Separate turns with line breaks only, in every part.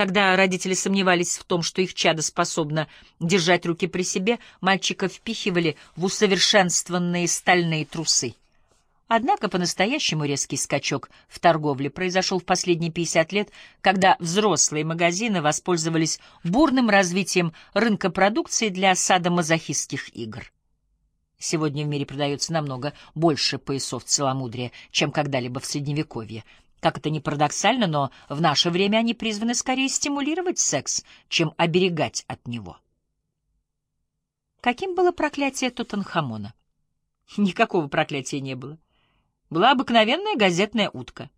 Когда родители сомневались в том, что их чадо способно держать руки при себе, мальчика впихивали в усовершенствованные стальные трусы. Однако по-настоящему резкий скачок в торговле произошел в последние 50 лет, когда взрослые магазины воспользовались бурным развитием рынка продукции для садомазохистских игр. Сегодня в мире продается намного больше поясов целомудрия, чем когда-либо в Средневековье. Как это ни парадоксально, но в наше время они призваны скорее стимулировать секс, чем оберегать от него. Каким было проклятие Тутанхамона? Никакого проклятия не было была обыкновенная газетная утка.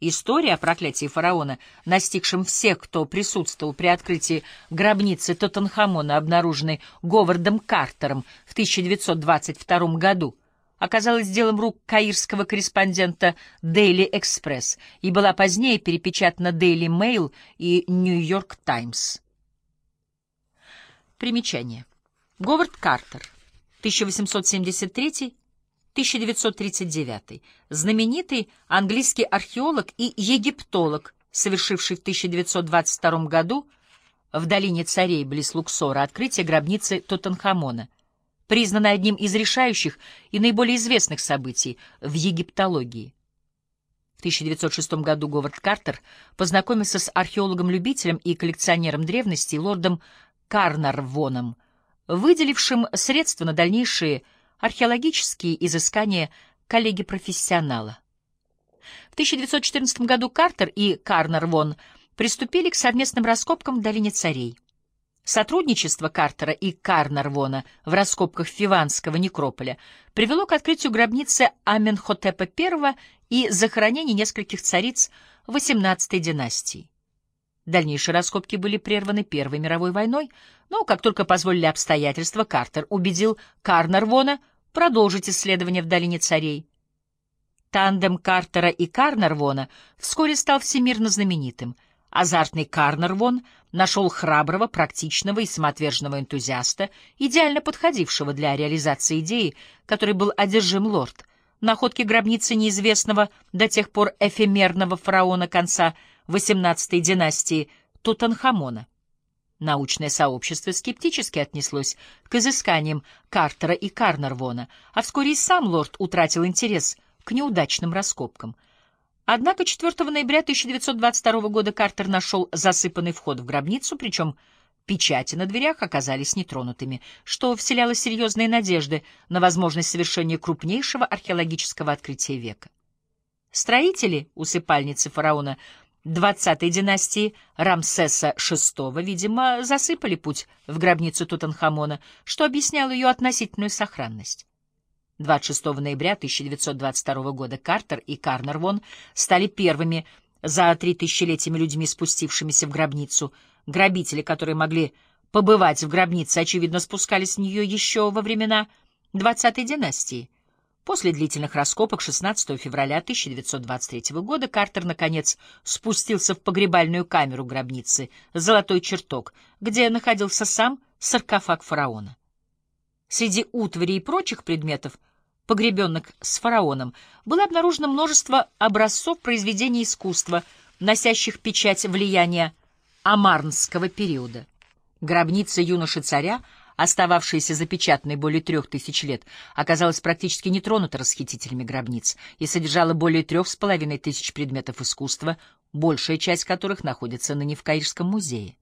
История о проклятии фараона, настигшем всех, кто присутствовал при открытии гробницы Тотанхамона, обнаруженной Говардом Картером в 1922 году, оказалась делом рук каирского корреспондента Daily Express и была позднее перепечатана Daily Mail и New York Times. Примечание. Говард Картер, 1873 1939, знаменитый английский археолог и египтолог, совершивший в 1922 году в долине царей близ Луксора открытие гробницы Тутанхамона, признанный одним из решающих и наиболее известных событий в египтологии. В 1906 году Говард Картер познакомился с археологом-любителем и коллекционером древностей лордом Карнарвоном, выделившим средства на дальнейшие археологические изыскания коллеги-профессионала. В 1914 году Картер и Карнер Вон приступили к совместным раскопкам в долине царей. Сотрудничество Картера и Карнарвона в раскопках Фиванского некрополя привело к открытию гробницы Аменхотепа I и захоронению нескольких цариц XVIII династии. Дальнейшие раскопки были прерваны Первой мировой войной, но как только позволили обстоятельства, Картер убедил Карнарвона продолжить исследования в долине царей. Тандем Картера и Карнарвона вскоре стал всемирно знаменитым. Азартный Карнарвон нашел храброго, практичного и самоотверженного энтузиаста, идеально подходившего для реализации идеи, которой был одержим лорд. Находки гробницы неизвестного до тех пор эфемерного фараона конца XVIII династии Тутанхамона. Научное сообщество скептически отнеслось к изысканиям Картера и Карнарвона, а вскоре и сам лорд утратил интерес к неудачным раскопкам. Однако 4 ноября 1922 года Картер нашел засыпанный вход в гробницу, причем печати на дверях оказались нетронутыми, что вселяло серьезные надежды на возможность совершения крупнейшего археологического открытия века. Строители усыпальницы фараона двадцатой династии Рамсеса VI, видимо, засыпали путь в гробницу Тутанхамона, что объясняло ее относительную сохранность. 26 ноября 1922 года Картер и Карнервон стали первыми за три тысячелетиями людьми, спустившимися в гробницу. Грабители, которые могли побывать в гробнице, очевидно, спускались в нее еще во времена двадцатой династии. После длительных раскопок 16 февраля 1923 года Картер, наконец, спустился в погребальную камеру гробницы «Золотой чертог», где находился сам саркофаг фараона. Среди утвари и прочих предметов, погребенных с фараоном, было обнаружено множество образцов произведений искусства, носящих печать влияния амарнского периода. Гробница юноши-царя — остававшаяся запечатанной более трех тысяч лет, оказалась практически не тронута расхитителями гробниц и содержала более трех с половиной тысяч предметов искусства, большая часть которых находится ныне в Каирском музее.